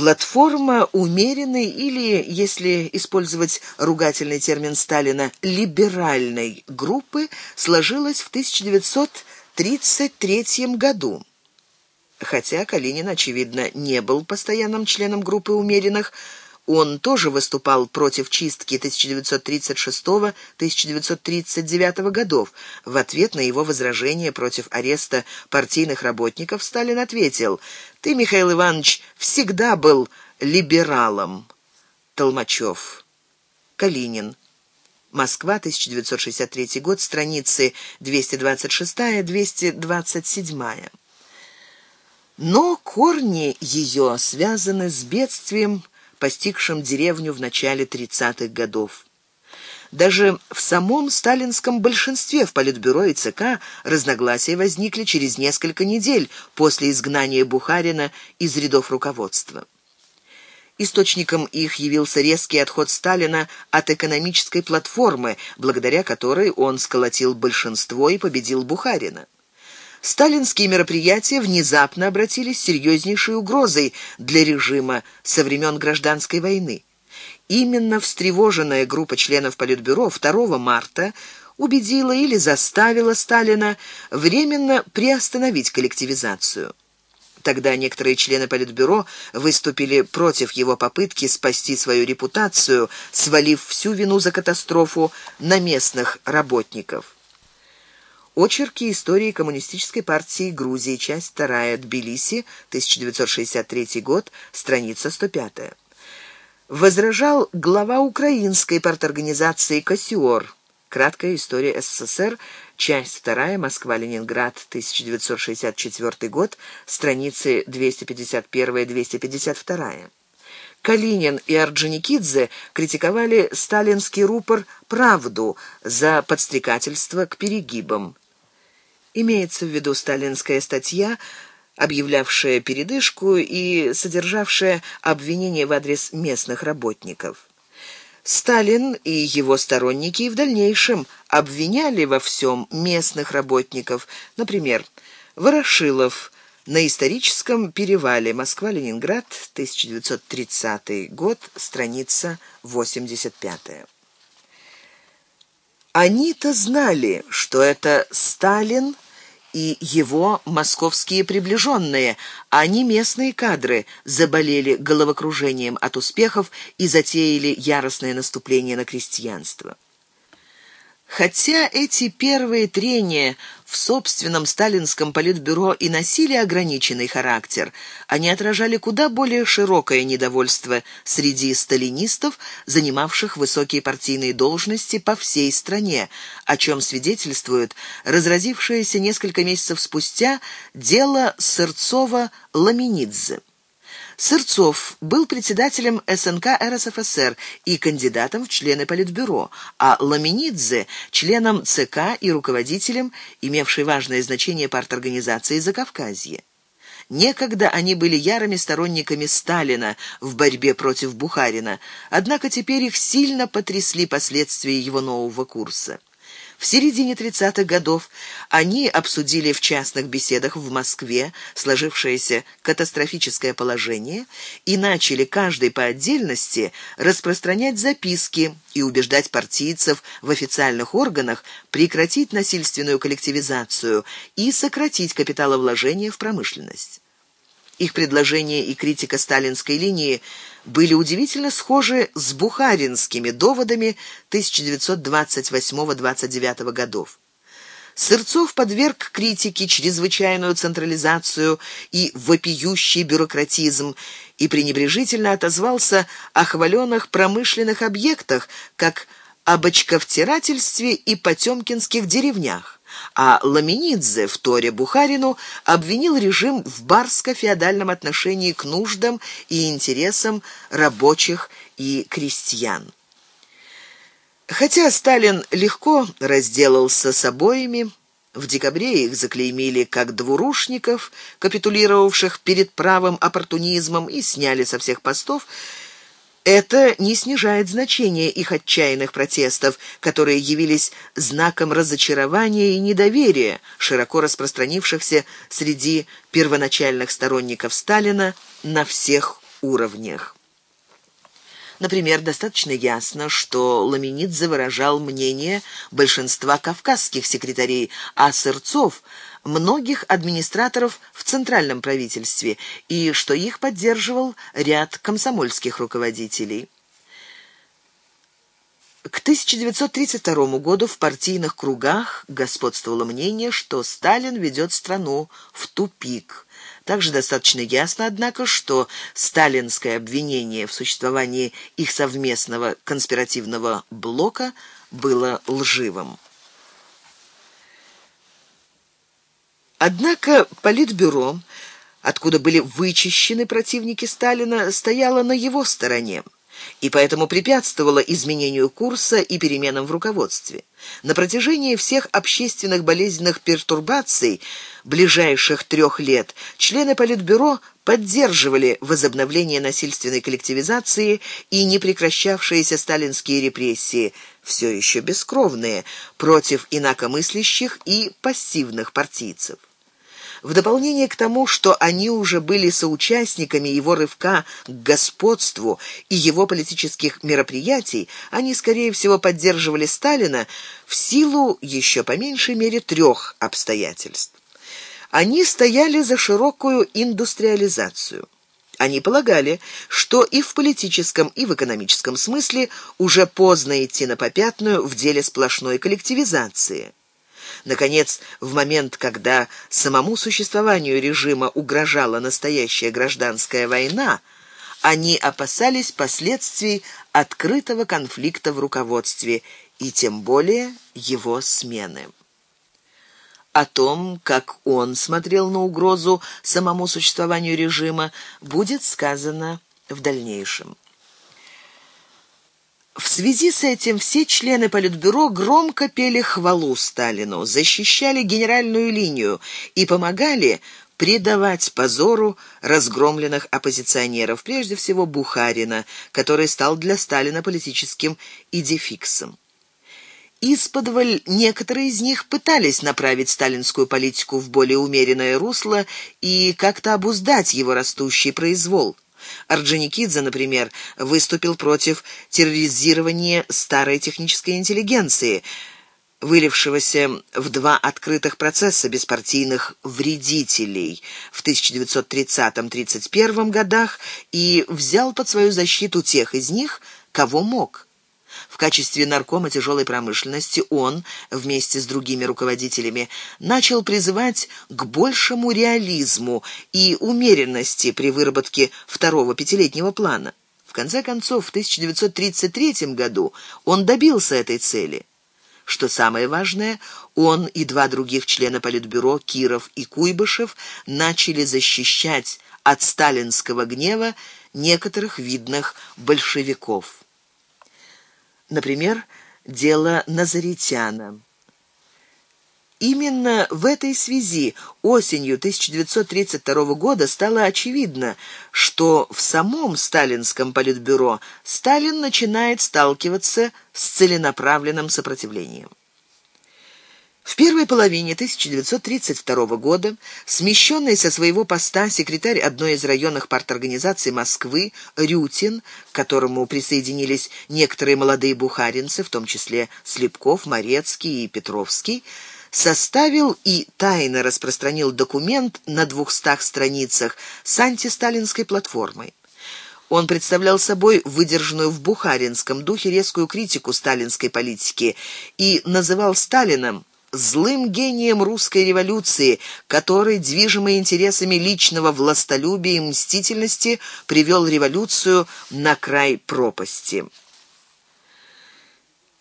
Платформа умеренной или, если использовать ругательный термин Сталина, либеральной группы сложилась в 1933 году. Хотя Калинин, очевидно, не был постоянным членом группы умеренных, он тоже выступал против чистки 1936-1939 годов. В ответ на его возражение против ареста партийных работников Сталин ответил «Ты, Михаил Иванович, всегда был либералом». Толмачев. Калинин. Москва, 1963 год, страницы 226-227. Но корни ее связаны с бедствием, постигшим деревню в начале 30-х годов. Даже в самом сталинском большинстве в Политбюро и ЦК разногласия возникли через несколько недель после изгнания Бухарина из рядов руководства. Источником их явился резкий отход Сталина от экономической платформы, благодаря которой он сколотил большинство и победил Бухарина сталинские мероприятия внезапно обратились серьезнейшей угрозой для режима со времен гражданской войны. Именно встревоженная группа членов Политбюро 2 марта убедила или заставила Сталина временно приостановить коллективизацию. Тогда некоторые члены Политбюро выступили против его попытки спасти свою репутацию, свалив всю вину за катастрофу на местных работников. Очерки истории коммунистической партии Грузии, часть 2, Тбилиси, 1963 год, страница 105. Возражал глава украинской парторганизации «Кассиор». Краткая история СССР, часть 2, Москва-Ленинград, 1964 год, страницы 251-252. Калинин и Орджоникидзе критиковали сталинский рупор «Правду» за подстрекательство к перегибам. Имеется в виду сталинская статья, объявлявшая передышку и содержавшая обвинения в адрес местных работников. Сталин и его сторонники в дальнейшем обвиняли во всем местных работников, например, Ворошилов на историческом перевале Москва-Ленинград, 1930 год, страница 85. Они-то знали, что это Сталин и его московские приближенные, а не местные кадры, заболели головокружением от успехов и затеяли яростное наступление на крестьянство. Хотя эти первые трения в собственном сталинском политбюро и носили ограниченный характер, они отражали куда более широкое недовольство среди сталинистов, занимавших высокие партийные должности по всей стране, о чем свидетельствует разразившееся несколько месяцев спустя дело Сырцова-Ламинидзе. Сырцов был председателем СНК РСФСР и кандидатом в члены Политбюро, а Ламинидзе – членом ЦК и руководителем, имевшей важное значение парторганизации Закавказье. Некогда они были ярыми сторонниками Сталина в борьбе против Бухарина, однако теперь их сильно потрясли последствия его нового курса. В середине 30-х годов они обсудили в частных беседах в Москве сложившееся катастрофическое положение и начали каждый по отдельности распространять записки и убеждать партийцев в официальных органах прекратить насильственную коллективизацию и сократить капиталовложения в промышленность. Их предложения и критика сталинской линии были удивительно схожи с бухаринскими доводами 1928-29 годов. Сырцов подверг критике чрезвычайную централизацию и вопиющий бюрократизм и пренебрежительно отозвался о хваленных промышленных объектах, как об очковтирательстве и потемкинских деревнях а Ламинидзе в Торе Бухарину обвинил режим в барско-феодальном отношении к нуждам и интересам рабочих и крестьян. Хотя Сталин легко разделался с обоими, в декабре их заклеймили как двурушников, капитулировавших перед правым оппортунизмом и сняли со всех постов, это не снижает значения их отчаянных протестов, которые явились знаком разочарования и недоверия, широко распространившихся среди первоначальных сторонников Сталина на всех уровнях. Например, достаточно ясно, что Ламенидзе выражал мнение большинства кавказских секретарей, а Сырцов – многих администраторов в центральном правительстве и что их поддерживал ряд комсомольских руководителей. К 1932 году в партийных кругах господствовало мнение, что Сталин ведет страну в тупик. Также достаточно ясно, однако, что сталинское обвинение в существовании их совместного конспиративного блока было лживым. Однако Политбюро, откуда были вычищены противники Сталина, стояло на его стороне и поэтому препятствовало изменению курса и переменам в руководстве. На протяжении всех общественных болезненных пертурбаций ближайших трех лет члены Политбюро поддерживали возобновление насильственной коллективизации и непрекращавшиеся сталинские репрессии, все еще бескровные, против инакомыслящих и пассивных партийцев. В дополнение к тому, что они уже были соучастниками его рывка к господству и его политических мероприятий, они, скорее всего, поддерживали Сталина в силу еще по меньшей мере трех обстоятельств. Они стояли за широкую индустриализацию. Они полагали, что и в политическом, и в экономическом смысле уже поздно идти на попятную в деле сплошной коллективизации. Наконец, в момент, когда самому существованию режима угрожала настоящая гражданская война, они опасались последствий открытого конфликта в руководстве и тем более его смены. О том, как он смотрел на угрозу самому существованию режима, будет сказано в дальнейшем. В связи с этим все члены Политбюро громко пели хвалу Сталину, защищали генеральную линию и помогали предавать позору разгромленных оппозиционеров, прежде всего Бухарина, который стал для Сталина политическим идефиксом. Исподволь некоторые из них пытались направить сталинскую политику в более умеренное русло и как-то обуздать его растущий произвол. Орджоникидзе, например, выступил против терроризирования старой технической интеллигенции, вылившегося в два открытых процесса беспартийных вредителей в 1930-31 годах и взял под свою защиту тех из них, кого мог. В качестве наркома тяжелой промышленности он, вместе с другими руководителями, начал призывать к большему реализму и умеренности при выработке второго пятилетнего плана. В конце концов, в 1933 году он добился этой цели. Что самое важное, он и два других члена Политбюро, Киров и Куйбышев, начали защищать от сталинского гнева некоторых видных большевиков. Например, дело Назаритяна. Именно в этой связи осенью 1932 года стало очевидно, что в самом сталинском политбюро Сталин начинает сталкиваться с целенаправленным сопротивлением. В первой половине 1932 года смещенный со своего поста секретарь одной из районных парторганизаций Москвы Рютин, к которому присоединились некоторые молодые бухаринцы, в том числе Слепков, Морецкий и Петровский, составил и тайно распространил документ на двухстах страницах с антисталинской платформой. Он представлял собой выдержанную в бухаринском духе резкую критику сталинской политики и называл Сталином злым гением русской революции, который, движимый интересами личного властолюбия и мстительности, привел революцию на край пропасти.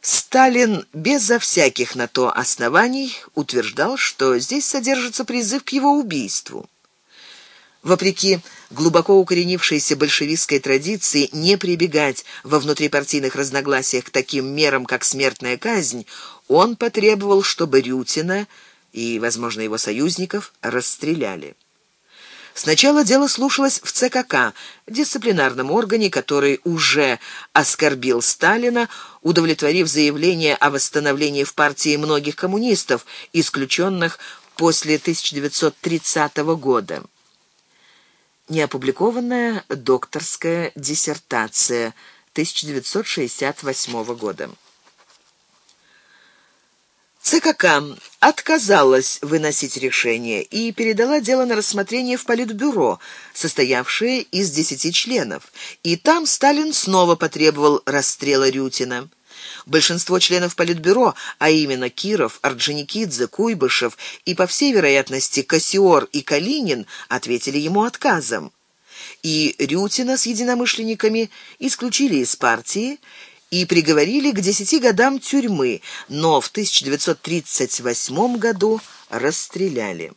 Сталин безо всяких на то оснований утверждал, что здесь содержится призыв к его убийству. Вопреки глубоко укоренившейся большевистской традиции не прибегать во внутрипартийных разногласиях к таким мерам, как смертная казнь, он потребовал, чтобы Рютина и, возможно, его союзников расстреляли. Сначала дело слушалось в ЦКК, дисциплинарном органе, который уже оскорбил Сталина, удовлетворив заявление о восстановлении в партии многих коммунистов, исключенных после 1930 года. Неопубликованная докторская диссертация 1968 года. ЦКК отказалась выносить решение и передала дело на рассмотрение в Политбюро, состоявшее из десяти членов. И там Сталин снова потребовал расстрела Рютина. Большинство членов Политбюро, а именно Киров, Орджоникидзе, Куйбышев и, по всей вероятности, Кассиор и Калинин, ответили ему отказом. И Рютина с единомышленниками исключили из партии и приговорили к десяти годам тюрьмы, но в 1938 году расстреляли.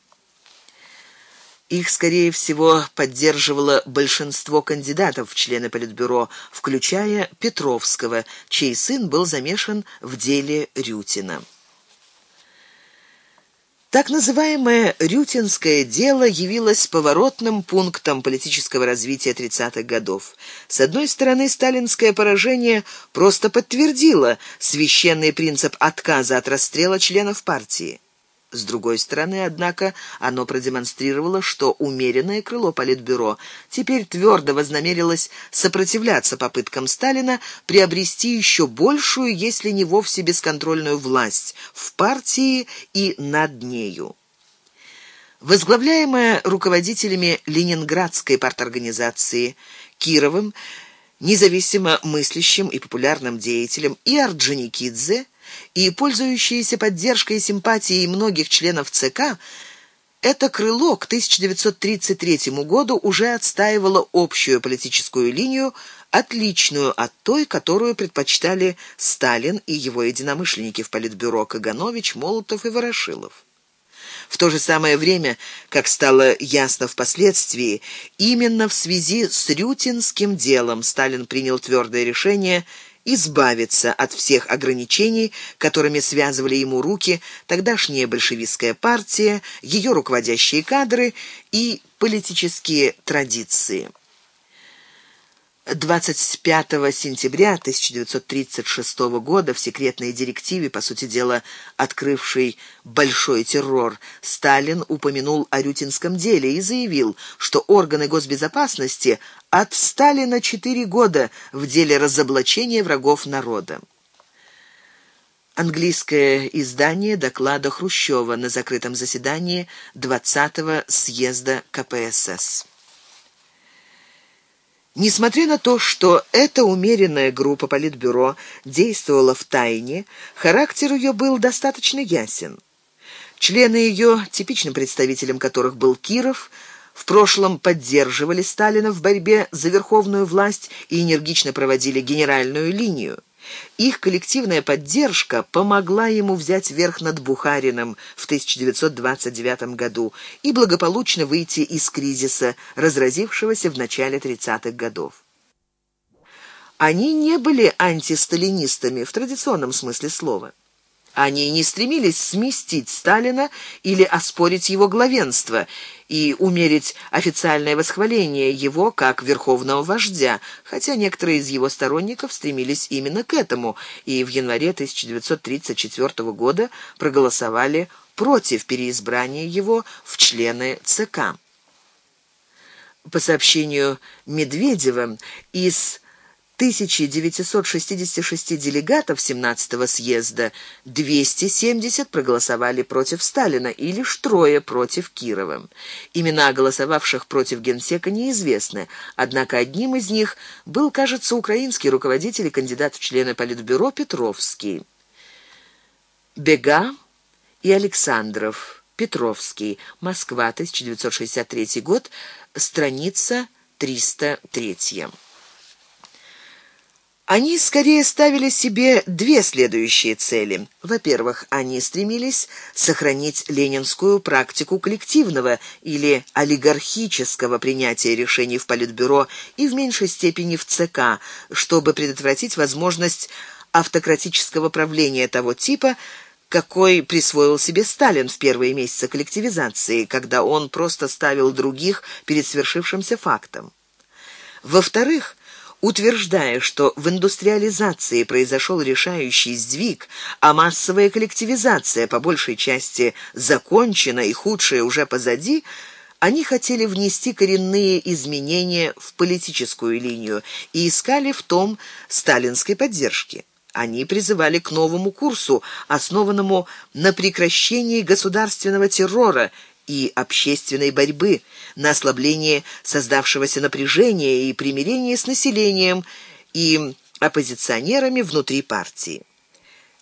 Их, скорее всего, поддерживало большинство кандидатов в члены Политбюро, включая Петровского, чей сын был замешан в деле Рютина. Так называемое «Рютинское дело» явилось поворотным пунктом политического развития 30-х годов. С одной стороны, сталинское поражение просто подтвердило священный принцип отказа от расстрела членов партии. С другой стороны, однако, оно продемонстрировало, что умеренное крыло Политбюро теперь твердо вознамерилось сопротивляться попыткам Сталина приобрести еще большую, если не вовсе бесконтрольную власть в партии и над нею. Возглавляемая руководителями Ленинградской парторганизации Кировым, независимо мыслящим и популярным деятелем, и Орджоникидзе – и пользующиеся поддержкой и симпатией многих членов ЦК, это крыло к 1933 году уже отстаивало общую политическую линию, отличную от той, которую предпочитали Сталин и его единомышленники в Политбюро Каганович, Молотов и Ворошилов. В то же самое время, как стало ясно впоследствии, именно в связи с Рютинским делом Сталин принял твердое решение – избавиться от всех ограничений, которыми связывали ему руки тогдашняя большевистская партия, ее руководящие кадры и политические традиции. 25 сентября 1936 года в секретной директиве, по сути дела, открывшей большой террор, Сталин упомянул о Рютинском деле и заявил, что органы госбезопасности отстали на четыре года в деле разоблачения врагов народа. Английское издание доклада Хрущева на закрытом заседании 20-го съезда КПСС. Несмотря на то, что эта умеренная группа Политбюро действовала в тайне, характер ее был достаточно ясен. Члены ее, типичным представителем которых был Киров, в прошлом поддерживали Сталина в борьбе за верховную власть и энергично проводили генеральную линию. Их коллективная поддержка помогла ему взять верх над Бухарином в 1929 году и благополучно выйти из кризиса, разразившегося в начале 30-х годов. Они не были антисталинистами в традиционном смысле слова. Они не стремились сместить Сталина или оспорить его главенство и умерить официальное восхваление его как верховного вождя, хотя некоторые из его сторонников стремились именно к этому и в январе 1934 года проголосовали против переизбрания его в члены ЦК. По сообщению Медведева, из 1966 делегатов 17-го съезда 270 проголосовали против Сталина и лишь трое против Кирова. Имена голосовавших против генсека неизвестны, однако одним из них был, кажется, украинский руководитель и кандидат в члены Политбюро Петровский. Бега и Александров. Петровский. Москва, 1963 год. Страница 303. Они скорее ставили себе две следующие цели. Во-первых, они стремились сохранить ленинскую практику коллективного или олигархического принятия решений в Политбюро и в меньшей степени в ЦК, чтобы предотвратить возможность автократического правления того типа, какой присвоил себе Сталин в первые месяцы коллективизации, когда он просто ставил других перед свершившимся фактом. Во-вторых, утверждая, что в индустриализации произошел решающий сдвиг, а массовая коллективизация по большей части закончена и худшее уже позади, Они хотели внести коренные изменения в политическую линию и искали в том сталинской поддержки. Они призывали к новому курсу, основанному на прекращении государственного террора и общественной борьбы, на ослаблении создавшегося напряжения и примирении с населением и оппозиционерами внутри партии.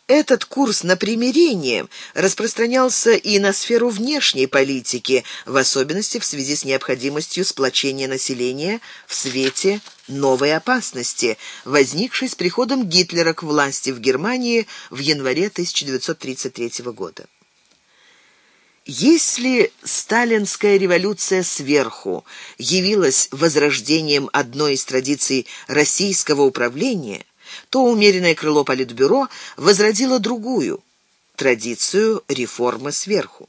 Этот курс на примирение распространялся и на сферу внешней политики, в особенности в связи с необходимостью сплочения населения в свете новой опасности, возникшей с приходом Гитлера к власти в Германии в январе 1933 года. Если сталинская революция сверху явилась возрождением одной из традиций российского управления, то умеренное крыло Политбюро возродило другую – традицию реформы сверху.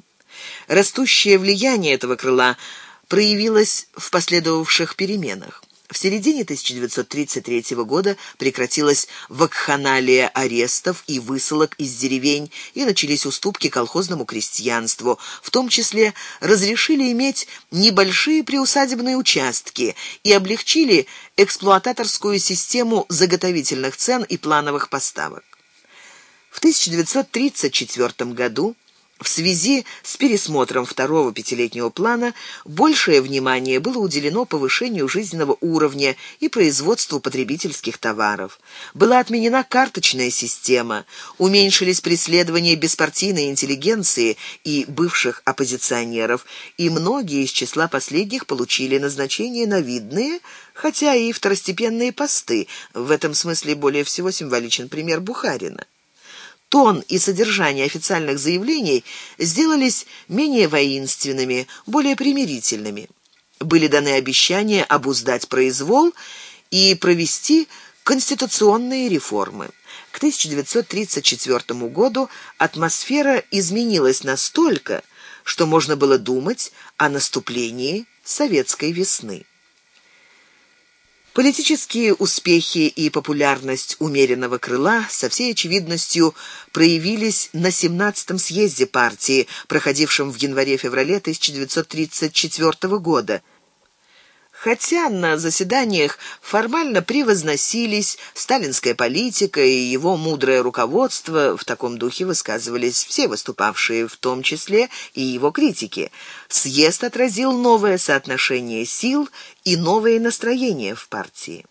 Растущее влияние этого крыла проявилось в последовавших переменах. В середине 1933 года прекратилась вакханалия арестов и высылок из деревень, и начались уступки колхозному крестьянству. В том числе разрешили иметь небольшие приусадебные участки и облегчили эксплуататорскую систему заготовительных цен и плановых поставок. В 1934 году в связи с пересмотром второго пятилетнего плана большее внимание было уделено повышению жизненного уровня и производству потребительских товаров. Была отменена карточная система, уменьшились преследования беспартийной интеллигенции и бывших оппозиционеров, и многие из числа последних получили назначение на видные, хотя и второстепенные посты. В этом смысле более всего символичен пример Бухарина тон и содержание официальных заявлений сделались менее воинственными, более примирительными. Были даны обещания обуздать произвол и провести конституционные реформы. К 1934 году атмосфера изменилась настолько, что можно было думать о наступлении советской весны. Политические успехи и популярность умеренного крыла со всей очевидностью проявились на 17-м съезде партии, проходившем в январе-феврале 1934 года, Хотя на заседаниях формально превозносились сталинская политика и его мудрое руководство, в таком духе высказывались все выступавшие, в том числе и его критики. Съезд отразил новое соотношение сил и новые настроения в партии.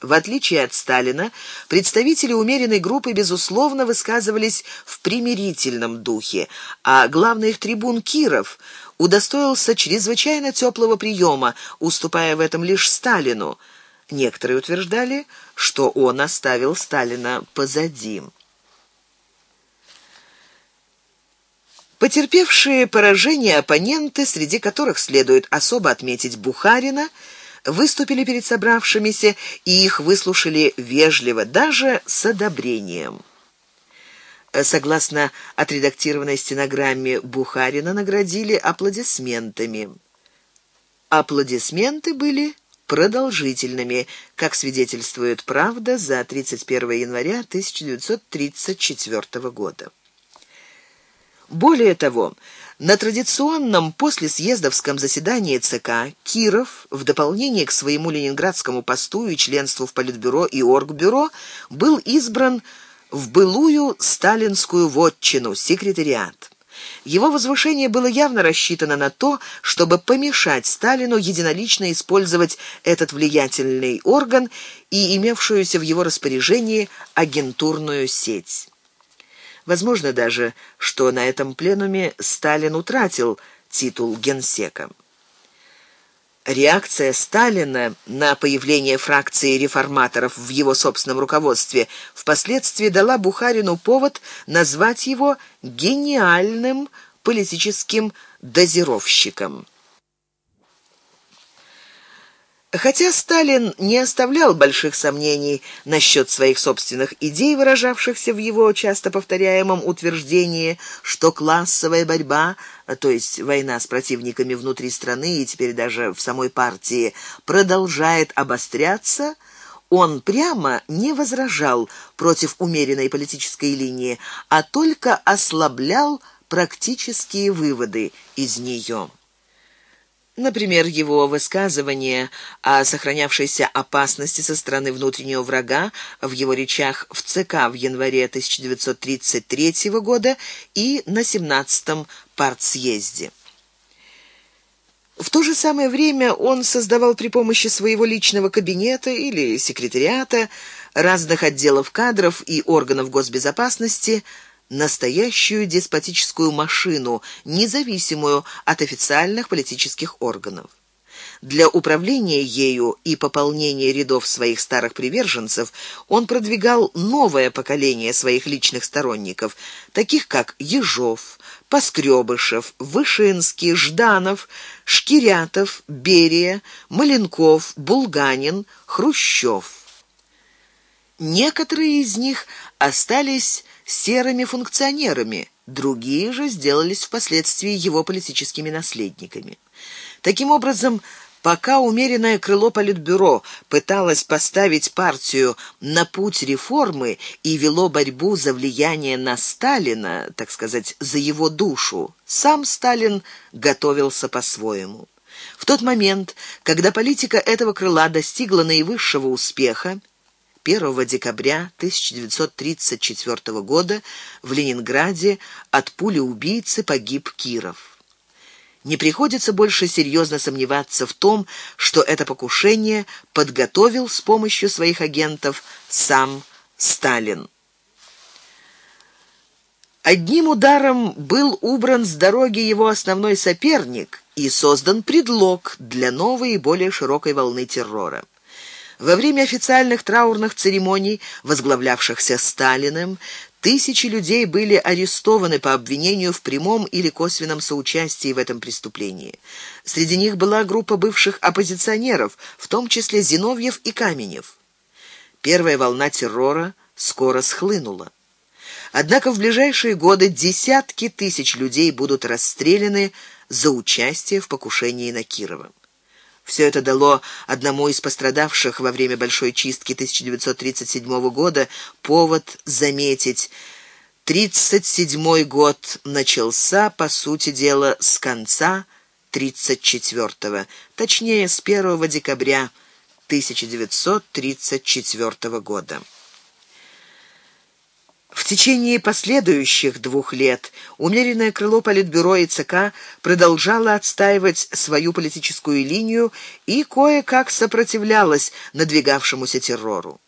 В отличие от Сталина, представители умеренной группы, безусловно, высказывались в примирительном духе, а главный их трибун Киров – удостоился чрезвычайно теплого приема, уступая в этом лишь Сталину. Некоторые утверждали, что он оставил Сталина позади. Потерпевшие поражение оппоненты, среди которых следует особо отметить Бухарина, выступили перед собравшимися и их выслушали вежливо, даже с одобрением. Э, согласно отредактированной стенограмме Бухарина, наградили аплодисментами. Аплодисменты были продолжительными, как свидетельствует «Правда» за 31 января 1934 года. Более того, на традиционном послесъездовском заседании ЦК Киров, в дополнение к своему ленинградскому посту и членству в Политбюро и Оргбюро, был избран в былую сталинскую вотчину, секретариат. Его возвышение было явно рассчитано на то, чтобы помешать Сталину единолично использовать этот влиятельный орган и имевшуюся в его распоряжении агентурную сеть. Возможно даже, что на этом пленуме Сталин утратил титул генсека. Реакция Сталина на появление фракции реформаторов в его собственном руководстве впоследствии дала Бухарину повод назвать его гениальным политическим дозировщиком. Хотя Сталин не оставлял больших сомнений насчет своих собственных идей, выражавшихся в его часто повторяемом утверждении, что классовая борьба, то есть война с противниками внутри страны и теперь даже в самой партии, продолжает обостряться, он прямо не возражал против умеренной политической линии, а только ослаблял практические выводы из нее. Например, его высказывание о сохранявшейся опасности со стороны внутреннего врага в его речах в ЦК в январе 1933 года и на 17-м партсъезде. В то же самое время он создавал при помощи своего личного кабинета или секретариата, разных отделов кадров и органов госбезопасности – настоящую деспотическую машину, независимую от официальных политических органов. Для управления ею и пополнения рядов своих старых приверженцев он продвигал новое поколение своих личных сторонников, таких как Ежов, Поскребышев, Вышинский, Жданов, Шкирятов, Берия, Маленков, Булганин, Хрущев. Некоторые из них остались серыми функционерами, другие же сделались впоследствии его политическими наследниками. Таким образом, пока умеренное крыло Политбюро пыталось поставить партию на путь реформы и вело борьбу за влияние на Сталина, так сказать, за его душу, сам Сталин готовился по-своему. В тот момент, когда политика этого крыла достигла наивысшего успеха, 1 декабря 1934 года в Ленинграде от пули убийцы погиб Киров. Не приходится больше серьезно сомневаться в том, что это покушение подготовил с помощью своих агентов сам Сталин. Одним ударом был убран с дороги его основной соперник и создан предлог для новой и более широкой волны террора. Во время официальных траурных церемоний, возглавлявшихся Сталиным, Тысячи людей были арестованы по обвинению в прямом или косвенном соучастии в этом преступлении. Среди них была группа бывших оппозиционеров, в том числе Зиновьев и Каменев. Первая волна террора скоро схлынула. Однако в ближайшие годы десятки тысяч людей будут расстреляны за участие в покушении на Кирова. Все это дало одному из пострадавших во время большой чистки 1937 года повод заметить, 37 год начался, по сути дела, с конца 34-го, точнее, с 1 декабря 1934 года. В течение последующих двух лет умеренное крыло Политбюро и ЦК продолжало отстаивать свою политическую линию и кое-как сопротивлялось надвигавшемуся террору.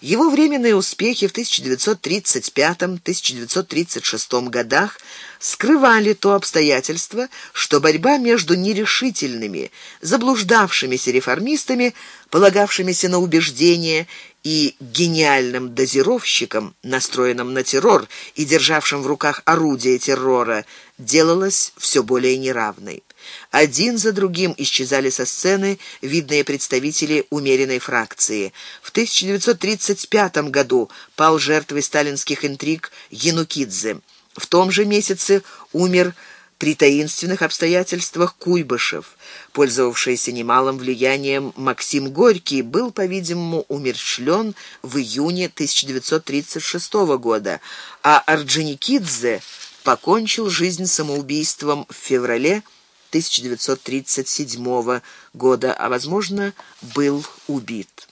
Его временные успехи в 1935-1936 годах скрывали то обстоятельство, что борьба между нерешительными, заблуждавшимися реформистами, полагавшимися на убеждения, и гениальным дозировщиком, настроенным на террор и державшим в руках орудие террора, делалась все более неравной. Один за другим исчезали со сцены видные представители умеренной фракции. В 1935 году пал жертвой сталинских интриг Янукидзе. В том же месяце умер при таинственных обстоятельствах Куйбышев. Пользовавшийся немалым влиянием Максим Горький был, по-видимому, умерщвлен в июне 1936 года, а Орджоникидзе покончил жизнь самоубийством в феврале 1937 года, а, возможно, был убит.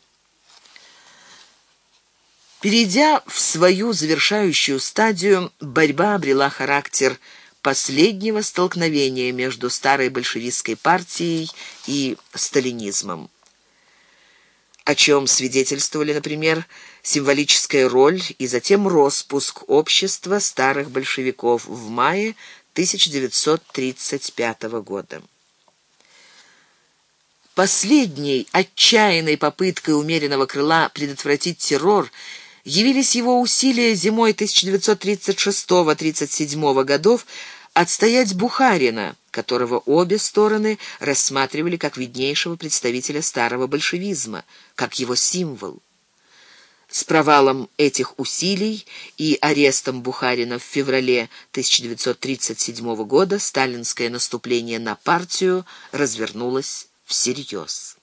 Перейдя в свою завершающую стадию, борьба обрела характер последнего столкновения между старой большевистской партией и сталинизмом. О чем свидетельствовали, например, символическая роль и затем распуск общества старых большевиков в мае 1935 года. Последней отчаянной попыткой умеренного крыла предотвратить террор явились его усилия зимой 1936-37 годов отстоять Бухарина, которого обе стороны рассматривали как виднейшего представителя старого большевизма, как его символ. С провалом этих усилий и арестом Бухарина в феврале 1937 года сталинское наступление на партию развернулось всерьез.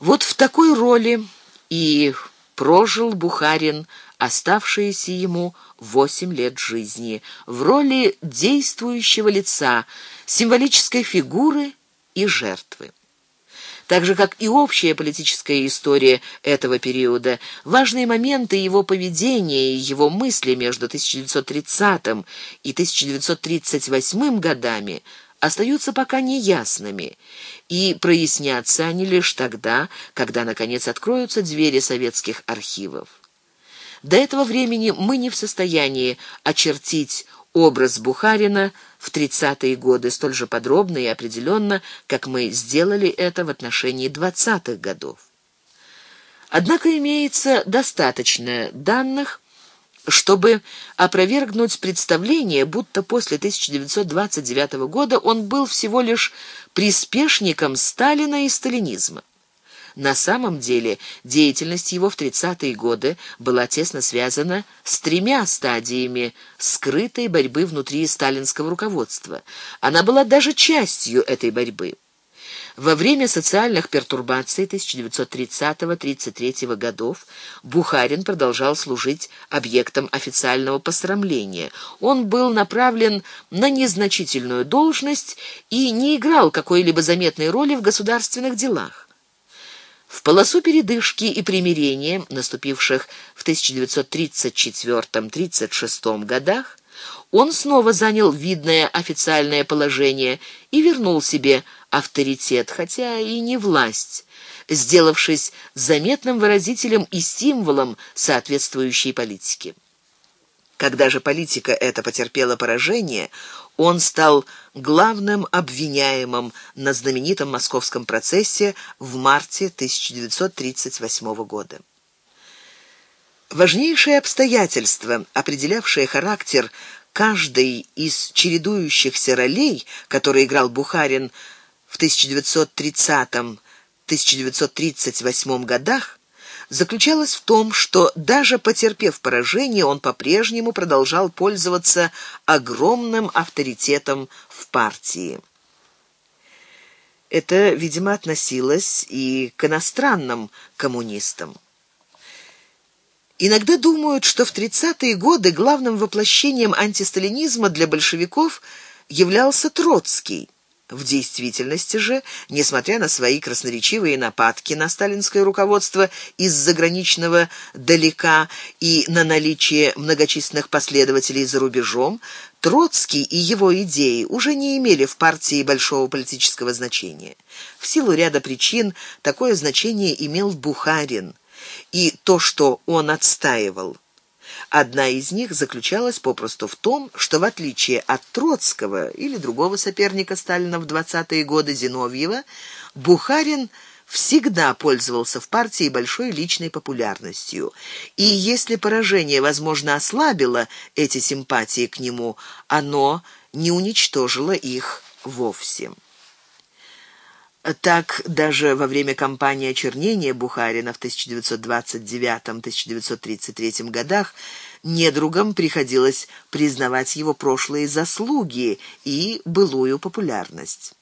Вот в такой роли и прожил Бухарин оставшиеся ему восемь лет жизни в роли действующего лица, символической фигуры и жертвы. Так же, как и общая политическая история этого периода, важные моменты его поведения и его мысли между 1930 и 1938 годами остаются пока неясными, и прояснятся они лишь тогда, когда, наконец, откроются двери советских архивов. До этого времени мы не в состоянии очертить образ Бухарина в 30-е годы столь же подробно и определенно, как мы сделали это в отношении 20-х годов. Однако имеется достаточно данных, чтобы опровергнуть представление, будто после 1929 года он был всего лишь приспешником Сталина и сталинизма. На самом деле деятельность его в 30-е годы была тесно связана с тремя стадиями скрытой борьбы внутри сталинского руководства. Она была даже частью этой борьбы. Во время социальных пертурбаций 1930-33 годов Бухарин продолжал служить объектом официального посрамления. Он был направлен на незначительную должность и не играл какой-либо заметной роли в государственных делах. В полосу передышки и примирения, наступивших в 1934-36 годах, он снова занял видное официальное положение и вернул себе авторитет, хотя и не власть, сделавшись заметным выразителем и символом соответствующей политики. Когда же политика эта потерпела поражение, он стал главным обвиняемым на знаменитом московском процессе в марте 1938 года. Важнейшее обстоятельство, определявшее характер каждой из чередующихся ролей, которые играл Бухарин в 1930-1938 годах, заключалась в том, что даже потерпев поражение, он по-прежнему продолжал пользоваться огромным авторитетом в партии. Это, видимо, относилось и к иностранным коммунистам. Иногда думают, что в 30-е годы главным воплощением антисталинизма для большевиков являлся Троцкий. В действительности же, несмотря на свои красноречивые нападки на сталинское руководство из заграничного далека и на наличие многочисленных последователей за рубежом, Троцкий и его идеи уже не имели в партии большого политического значения. В силу ряда причин такое значение имел Бухарин и то, что он отстаивал – Одна из них заключалась попросту в том, что в отличие от Троцкого или другого соперника Сталина в 20-е годы Зиновьева, Бухарин всегда пользовался в партии большой личной популярностью. И если поражение, возможно, ослабило эти симпатии к нему, оно не уничтожило их вовсе. Так, даже во время кампании очернения Бухарина в 1929-1933 годах недругам приходилось признавать его прошлые заслуги и былую популярность.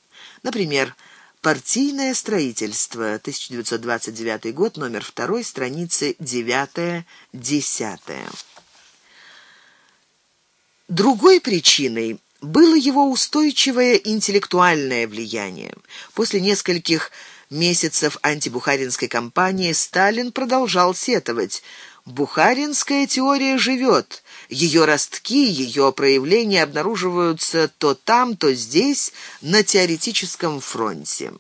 Например, «Партийное строительство», 1929 год, номер 2, страницы 9-10. Другой причиной было его устойчивое интеллектуальное влияние. После нескольких месяцев антибухаринской кампании Сталин продолжал сетовать. Бухаринская теория живет, ее ростки, ее проявления обнаруживаются то там, то здесь, на теоретическом фронте.